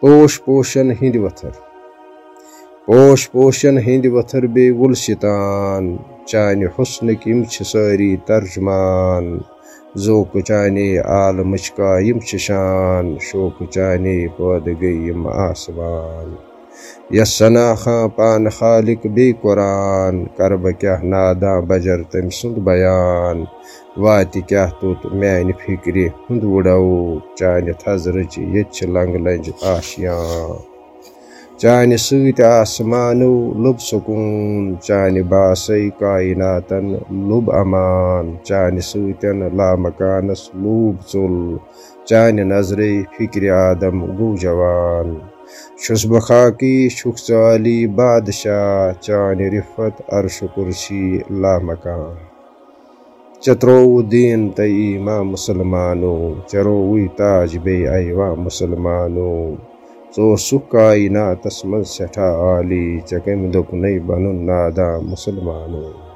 پوش پوشن ہند وتھر۔ پوش پوشن ہند وتھر بے گلستان چانہ حسنک کم چھ ساری ترجمان۔ ذوق چانے عالمچ کا یم شان۔ شوق چانے پود گئی یم آسمان۔ یس ثنا خاں پان خالق بی قرآن کرب کیا ناداں بجر تم سند بیان۔ وات کیا توت میانہ فکر ہند وڑو چانہ تھزرچ یہ لنگ لنج آشیاں چانہ ست آسمانو لب سکون چانہ باسی کائناتن لب امان۔ چانہ ستن لامکانس لوب ژل چانہ نظر فکر آدم گو جوان۔ چھس بہ خاکی بادشاہ چانہ رفت عرش کرسی لامکان چترو دین تئی ماں مسلمانو، چرو تاج بے ایوا مسلمانو۔ ژو سہ کائناتس من سٹھا عالی ژے کمہِ دوٚپ نَے نادا مسلمانو۔